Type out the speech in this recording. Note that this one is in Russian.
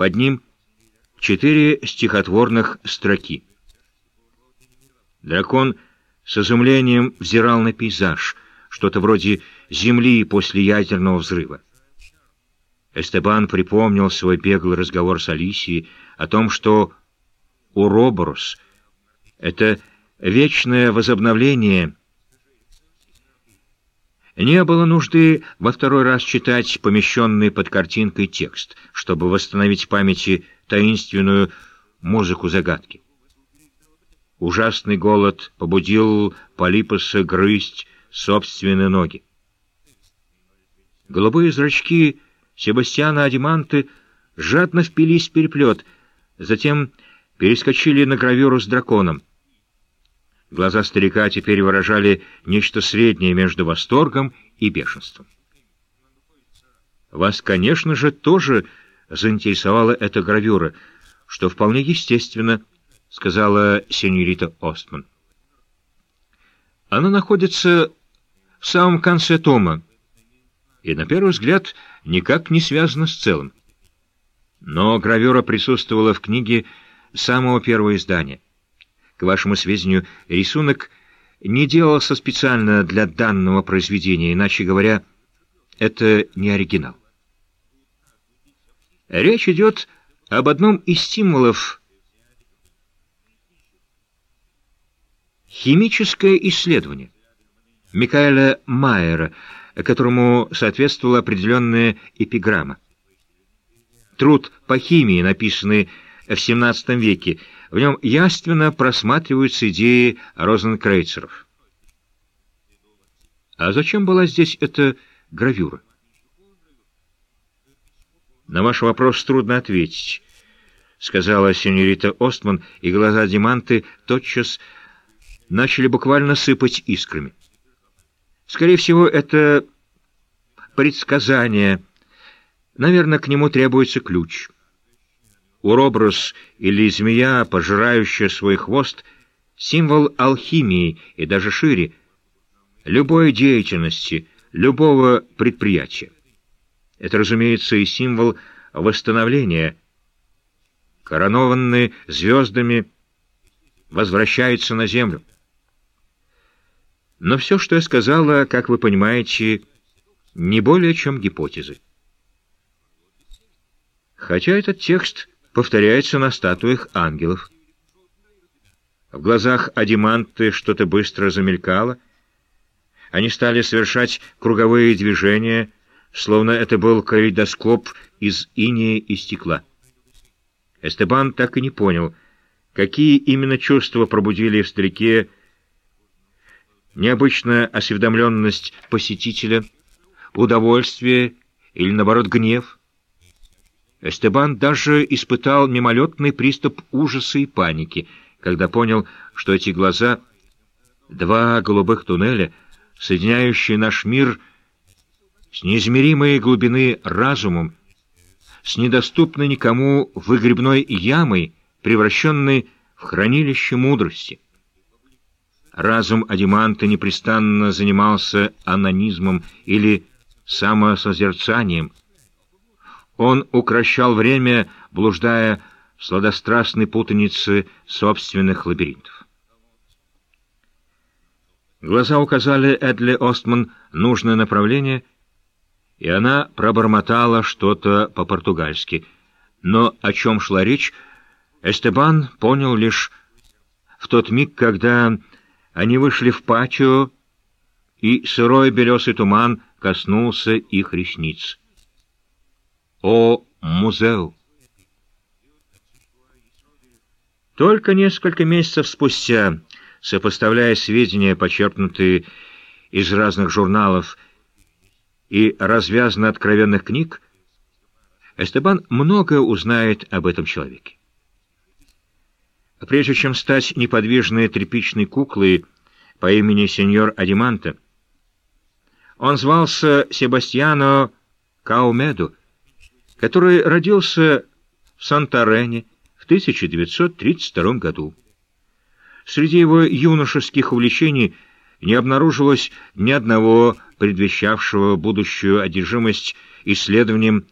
Под ним четыре стихотворных строки. Дракон с изумлением взирал на пейзаж, что-то вроде земли после ядерного взрыва. Эстебан припомнил свой беглый разговор с Алисией о том, что Уроборос — это вечное возобновление. Не было нужды во второй раз читать помещенный под картинкой текст, чтобы восстановить в памяти таинственную музыку загадки. Ужасный голод побудил Полипоса грызть собственные ноги. Голубые зрачки Себастьяна Адиманты жадно впились в переплет, затем перескочили на гравюру с драконом. Глаза старика теперь выражали нечто среднее между восторгом и бешенством. Вас, конечно же, тоже заинтересовала эта гравюра, что вполне естественно, — сказала сеньорита Остман. Она находится в самом конце тома, и, на первый взгляд, никак не связана с целым. Но гравюра присутствовала в книге самого первого издания. К вашему сведению, рисунок не делался специально для данного произведения, иначе говоря, это не оригинал. Речь идет об одном из стимулов химическое исследование Микаэля Майера, которому соответствовала определенная эпиграмма. Труд по химии, написанный в XVII веке, в нем яственно просматриваются идеи розенкрейцеров. А зачем была здесь эта гравюра? На ваш вопрос трудно ответить, сказала сеньорита Остман, и глаза Диманты тотчас начали буквально сыпать искрами. Скорее всего, это предсказание. Наверное, к нему требуется ключ. Уроброс или змея, пожирающая свой хвост, символ алхимии и даже шире, любой деятельности, любого предприятия. Это, разумеется, и символ восстановления. Коронованные звездами возвращаются на землю. Но все, что я сказала, как вы понимаете, не более чем гипотезы. Хотя этот текст повторяется на статуях ангелов. В глазах Адиманты что-то быстро замелькало. Они стали совершать круговые движения, словно это был калейдоскоп из инея и стекла. Эстебан так и не понял, какие именно чувства пробудили в старике необычная осведомленность посетителя, удовольствие или, наоборот, гнев. Эстебан даже испытал мимолетный приступ ужаса и паники, когда понял, что эти глаза — два голубых туннеля, соединяющие наш мир с неизмеримой глубины разумом, с недоступной никому выгребной ямой, превращенной в хранилище мудрости. Разум Адиманта непрестанно занимался анонизмом или самосозерцанием. Он укращал время, блуждая в сладострастной путанице собственных лабиринтов. Глаза указали Эдли Остман нужное направление, и она пробормотала что-то по-португальски. Но о чем шла речь, Эстебан понял лишь в тот миг, когда они вышли в патио, и сырой белесый туман коснулся их ресниц. О, музеу! Только несколько месяцев спустя, сопоставляя сведения, почерпнутые из разных журналов и развязно откровенных книг, Эстебан многое узнает об этом человеке. Прежде чем стать неподвижной тряпичной куклой по имени сеньор Адиманте, он звался Себастьяно Каумеду, который родился в Санторене в 1932 году. Среди его юношеских увлечений не обнаружилось ни одного предвещавшего будущую одержимость исследованием